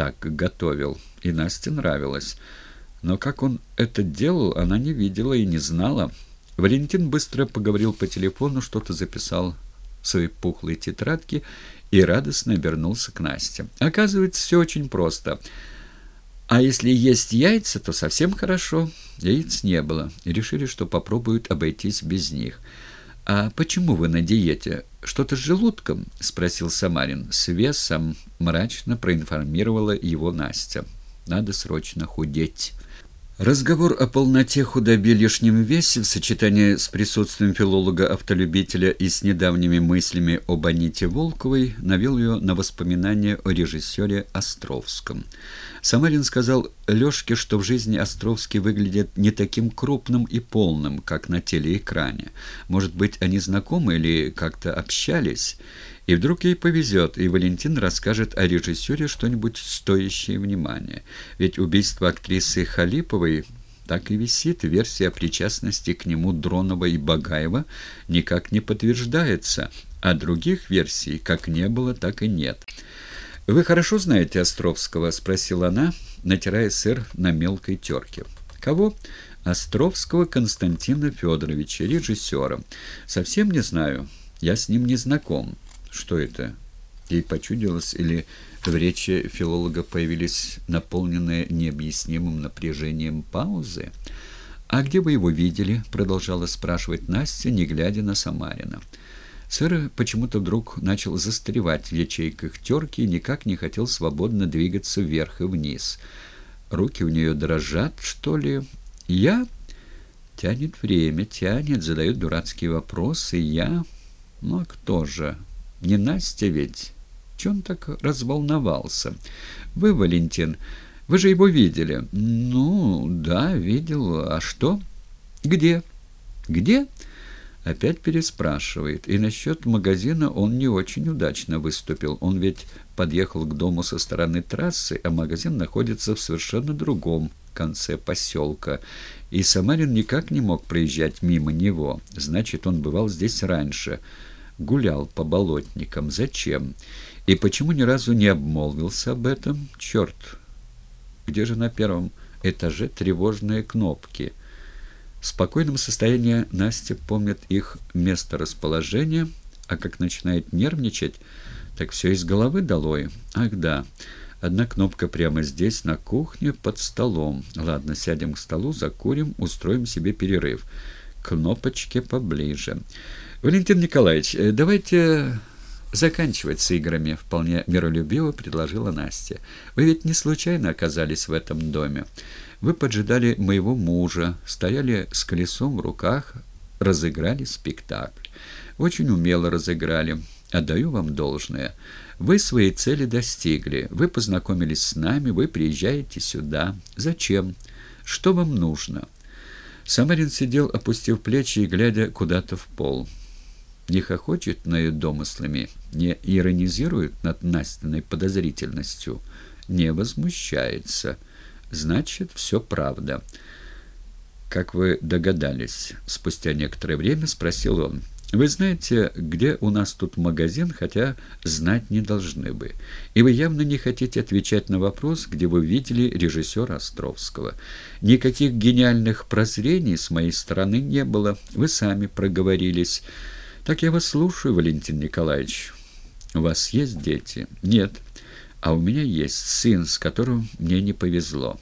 так готовил, и Насте нравилось. Но как он это делал, она не видела и не знала. Валентин быстро поговорил по телефону, что-то записал в своей пухлой тетрадке и радостно обернулся к Насте. Оказывается, все очень просто. А если есть яйца, то совсем хорошо. Яиц не было, и решили, что попробуют обойтись без них. «А почему вы на диете? Что-то с желудком?» — спросил Самарин. С весом мрачно проинформировала его Настя. «Надо срочно худеть». Разговор о полноте худобе лишнем весе в сочетании с присутствием филолога-автолюбителя и с недавними мыслями об Аните Волковой навел ее на воспоминания о режиссере Островском. Самарин сказал Лешке, что в жизни Островский выглядит не таким крупным и полным, как на телеэкране. Может быть, они знакомы или как-то общались? И вдруг ей повезет, и Валентин расскажет о режиссере что-нибудь стоящее внимания. Ведь убийство актрисы Халиповой так и висит, версия о причастности к нему Дронова и Багаева никак не подтверждается, а других версий как не было, так и нет. «Вы хорошо знаете Островского?» – спросила она, натирая сыр на мелкой терке. «Кого?» «Островского Константина Федоровича, режиссера. Совсем не знаю. Я с ним не знаком». Что это? Ей почудилось, или в речи филолога появились наполненные необъяснимым напряжением паузы? «А где вы его видели?» — продолжала спрашивать Настя, не глядя на Самарина. Сыр почему-то вдруг начал застревать в ячейках терки и никак не хотел свободно двигаться вверх и вниз. Руки у нее дрожат, что ли? «Я?» Тянет время, тянет, задает дурацкие вопросы. «Я?» «Ну, а кто же?» Не Настя ведь? Чего он так разволновался? Вы, Валентин, вы же его видели. Ну, да, видел. А что? Где? Где? Опять переспрашивает. И насчет магазина он не очень удачно выступил. Он ведь подъехал к дому со стороны трассы, а магазин находится в совершенно другом конце поселка. И Самарин никак не мог проезжать мимо него. Значит, он бывал здесь раньше гулял по болотникам. Зачем? И почему ни разу не обмолвился об этом? Черт! Где же на первом этаже тревожные кнопки? В спокойном состоянии Настя помнит их месторасположение, а как начинает нервничать, так все из головы долой. Ах да, одна кнопка прямо здесь, на кухне, под столом. Ладно, сядем к столу, закурим, устроим себе перерыв. Кнопочки поближе. «Валентин Николаевич, э, давайте заканчивать с играми», — вполне миролюбиво предложила Настя. «Вы ведь не случайно оказались в этом доме. Вы поджидали моего мужа, стояли с колесом в руках, разыграли спектакль. Очень умело разыграли. Отдаю вам должное. Вы своей цели достигли. Вы познакомились с нами, вы приезжаете сюда. Зачем? Что вам нужно?» Самарин сидел, опустив плечи и глядя куда-то в пол не хохочет над домыслами, не иронизирует над Настиной подозрительностью, не возмущается. Значит, все правда. «Как вы догадались?» — спустя некоторое время спросил он. «Вы знаете, где у нас тут магазин, хотя знать не должны бы. И вы явно не хотите отвечать на вопрос, где вы видели режиссера Островского. Никаких гениальных прозрений с моей стороны не было. Вы сами проговорились». «Так я вас слушаю, Валентин Николаевич. У вас есть дети?» «Нет. А у меня есть сын, с которым мне не повезло».